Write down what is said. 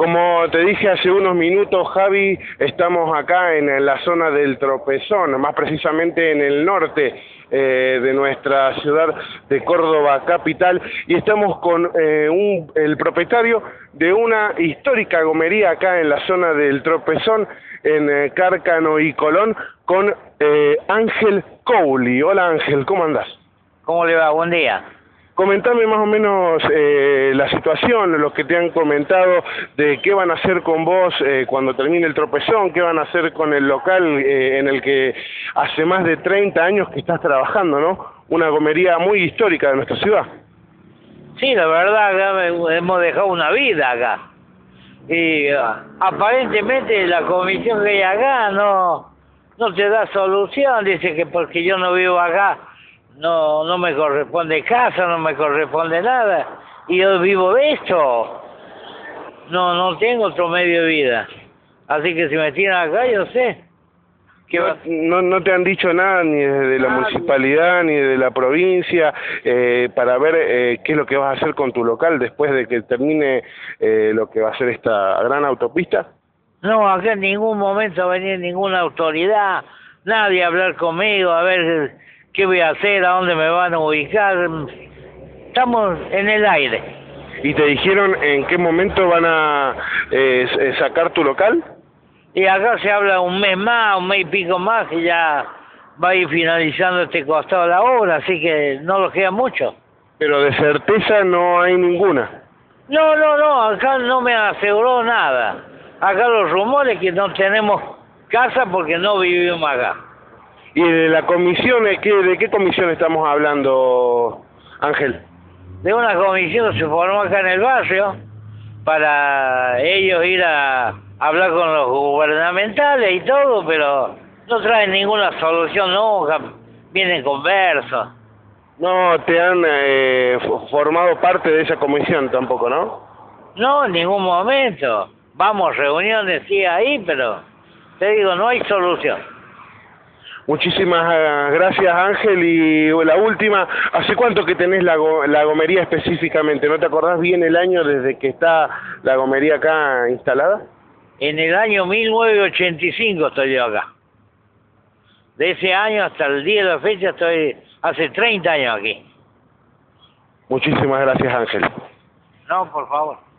Como te dije hace unos minutos, Javi, estamos acá en, la zona del Tropezón, más precisamente en el norte eh, de nuestra ciudad de Córdoba capital, y estamos con eh, el propietario de una histórica gomería acá en la zona del Tropezón, en eh, Cárcano y Colón, con Ángel Cowley. Hola Ángel, ¿cómo andás? ¿Cómo le va? Buen día. Comentame más o menos eh, la situación, lo que te han comentado de qué van a hacer con vos eh, cuando termine el tropezón, qué van a hacer con el local eh, en el que hace más de 30 años que estás trabajando, ¿no? Una gomería muy histórica de nuestra ciudad. Sí, la verdad, hemos dejado una vida acá. Y ah, aparentemente la comisión que hay acá no, no te da solución, dice que porque yo no vivo acá no, no me corresponde casa, no me corresponde nada. Y yo vivo de esto. No, no tengo otro medio de vida. Así que si me tiran acá, yo sé. no, no te han dicho nada ni de la municipalidad ni de la provincia eh, para ver eh, qué es lo que vas a hacer con tu local después de que termine eh, lo que va a ser esta gran autopista? No, acá en ningún momento va a venir ninguna autoridad, nadie a hablar conmigo, a ver qué voy a hacer, a dónde me van a ubicar. Estamos en el aire. ¿Y te dijeron en qué momento van a eh, eh, sacar tu local? Y acá se habla un mes más, un mes y pico más, y ya va a ir finalizando este costado de la obra, así que no lo queda mucho. Pero de certeza no hay ninguna. No, no, no, acá no me aseguró nada. Acá los rumores que no tenemos casa porque no vivimos acá. ¿Y de la comisión, de qué comisión estamos hablando, Ángel? De una comisión que se formó acá en el barrio para ellos ir a hablar con los gubernamentales y todo, pero no traen ninguna solución nunca, vienen conversos. No te han eh, formado parte de esa comisión tampoco, ¿no? No, en ningún momento. Vamos, reuniones sí ahí, pero te digo, no hay solución. Muchísimas eh, gracias Ángel y la última, ¿hace cuánto que tenés la, la gomería específicamente? ¿No te acordás bien el año desde que está la gomería acá instalada? En el año 1985 estoy yo acá. De ese año hasta el día de la fecha estoy hace 30 años aquí. Muchísimas gracias Ángel. No, por favor.